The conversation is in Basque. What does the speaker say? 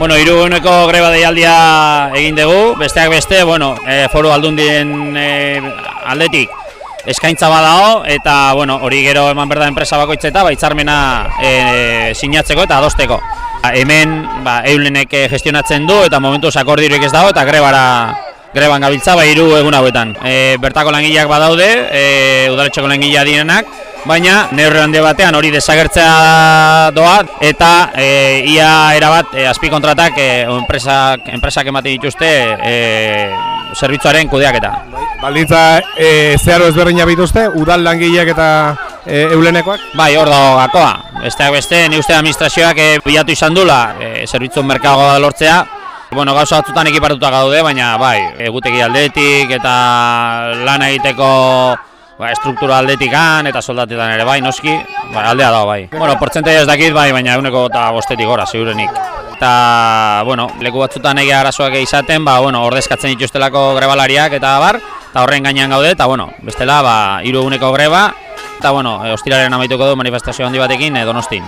Bueno, iruguneko greba deialdia egin dugu, besteak beste, bueno, e, foru aldundien e, aldetik eskaintza badao eta bueno, hori gero eman berda enpresa bakoitzeta baitzarmena e, sinatzeko eta adosteko. Ba, hemen ba, eulenek gestionatzen du eta momentu akordirik ez dago eta grebara greban gabiltza ba hiru egun hauetan. E, bertako langileak badaude, e, udaletxeko langilea direnak, baina neurre handi batean hori desagertzea doa eta e, ia erabat e, azpikontratak e, enpresak, enpresak ematen dituzte e, zerbitzuaren kudeaketa. Baldintza e, zeharo ezberdina bituzte, udal langileak eta e, eulenekoak? Bai, hor dago gakoa. Besteak beste, ni uste administrazioak e, bilatu izan dula e, zerbitzuen merkagoa lortzea, Bueno, gauza batzutan ekipartuta gaude, baina bai, egutegi aldetik eta lan egiteko ba, struktura aldetikan eta soldatetan ere bai, noski, bai, aldea dago bai. Bueno, portzentai ez dakit bai, baina eguneko eta bostetik gora, ziurenik. Eta, bueno, leku batzutan egia arazoak izaten, ba, bueno, ordezkatzen dituztelako grebalariak eta bar, eta horren gainean gaude, eta, bueno, bestela, ba, iru eguneko greba, eta, bueno, ostiraren amaituko du manifestazio handi batekin, e, donostin.